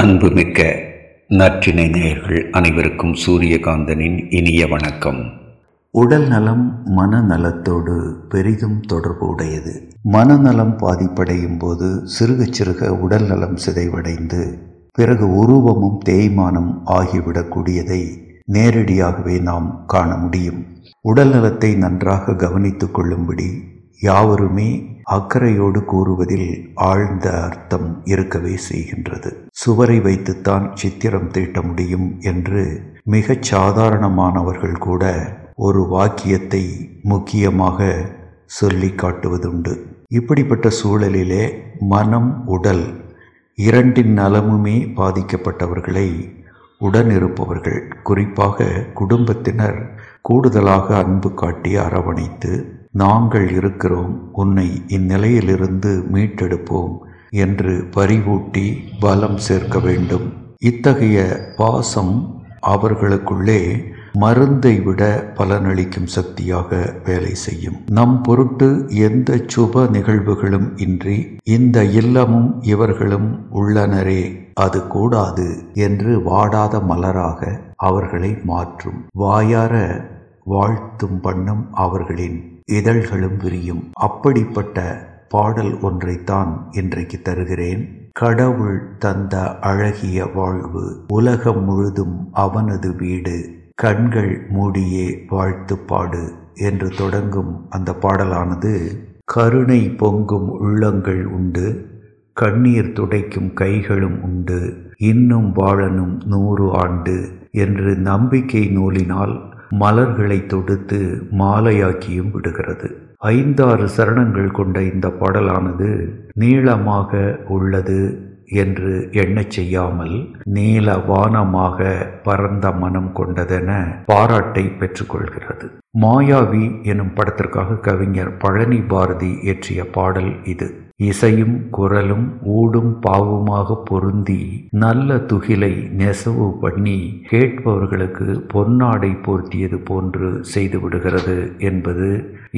அன்புமிக்க நற்றினை நேயர்கள் அனைவருக்கும் சூரியகாந்தனின் இனிய வணக்கம். உடல் நலம் மனநலத்தோடு பெரிதும் தொடர்பு உடையது மனநலம் பாதிப்படையும் போது சிறுக சிறுக உடல் நலம் சிதைவடைந்து பிறகு உருவமும் தேய்மானம் ஆகிவிடக்கூடியதை நேரடியாகவே நாம் காண முடியும். உடல் நலத்தை நன்றாக கவனித்துக் கொள்ளும்படி யாவருமே அக்கறையோடு கூறுவதில் ஆழ்ந்த அர்த்தம் இருக்கவே செய்கின்றது. சுவரை வைத்துத்தான் சித்திரம் தீட்ட முடியும் என்று மிகச் சாதாரணமானவர்கள் கூட ஒரு வாக்கியத்தை முக்கியமாக சொல்லி காட்டுவதுண்டு. இப்படிப்பட்ட சூழலிலே மனம் உடல் இரண்டின் நலமுமே பாதிக்கப்பட்டவர்களை உடனிருப்பவர்கள் குறிப்பாக குடும்பத்தினர் கூடுதலாக அன்பு காட்டி அரவணைத்து நாங்கள் இருக்கிறோம் உன்னை இந்நிலையிலிருந்து மீட்டெடுப்போம் என்று பரிவூட்டி பலம் சேர்க்க வேண்டும். இத்தகைய பாசம் அவர்களுக்குள்ளே மருந்தை விட பலனளிக்கும் சக்தியாக வேலை செய்யும். நம் பொருட்டு எந்த சுப நிகழ்வுகளும் இன்றி இந்த இல்லமும் இவர்களும் உள்ளனரே அது கூடாது என்று வாடாத மலராக அவர்களை மாற்றும். வாயார வாழ்த்தும் பண்ணும் அவர்களின் இதழ்களும் விரியும். அப்படிப்பட்ட பாடல் ஒன்றைத்தான் இன்றைக்கு தருகிறேன். கடவுள் தந்த அழகிய வாழ்வு உலகம் முழுதும் அவனது வீடு. கண்கள் மூடியே வாழ்த்து பாடு என்று தொடங்கும் அந்த பாடலானது கருணை பொங்கும் உள்ளங்கள் உண்டு. கண்ணீர் துடைக்கும் கைகளும் உண்டு. இன்னும் வாழனும் நூறு ஆண்டு என்று நம்பிக்கை நூலினால் மலர்களை தொடுத்து மாலையாக்கியும் விடுகிறது. ஐந்தாறு சரணங்கள் கொண்ட இந்த பாடலானது நீளமாக உள்ளது என்று எண்ணச் செய்யாமல் நீல வானமாக பரந்த மனம் கொண்டதென பாராட்டை பெற்றுக்கொள்கிறது மாயாவி எனும் படத்திற்காக கவிஞர் பழனி பாரதி இயற்றிய பாடல் இது. இசையும் குரலும் ஊடும் பாவுமாக பொருந்தி நல்ல துகிலை நெசவு பண்ணி கேட்பவர்களுக்கு பொன்னாடை போர்த்தியது போன்று செய்துவிடுகிறது என்பது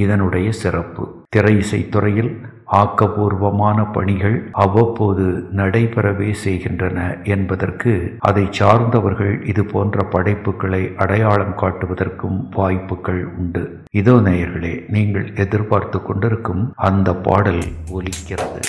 இதனுடைய சிறப்பு. திரை இசைத்துறையில் ஆக்கபூர்வமான பணிகள் அவ்வப்போது நடைபெறவே செய்கின்றன என்பதற்கு அதை சார்ந்தவர்கள் இது போன்ற படைப்புகளை அடையாளம் காட்டுவதற்கும் வாய்ப்புகள் உண்டு. இதோ நேயர்களே நீங்கள் எதிர்பார்த்து கொண்டிருக்கும் அந்த பாடல் ஒலிக்கிறது.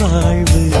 வாழ்வு.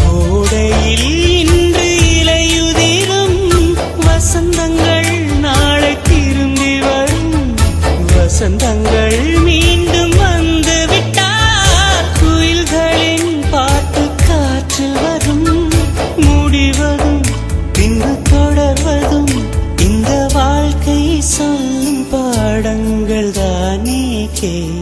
கோடையில் இன்று இலையுதிரும் வசந்தங்கள் நாளை திரும்பி வரும். வசந்தங்கள் மீண்டும் வந்து விட்டார் குயில்களின் பாட்டு காற்று வரும். முடிவதும் பின்பு தொடர்வதும் இந்த வாழ்க்கை சொல்லும் பாடங்கள் தானே கேளடி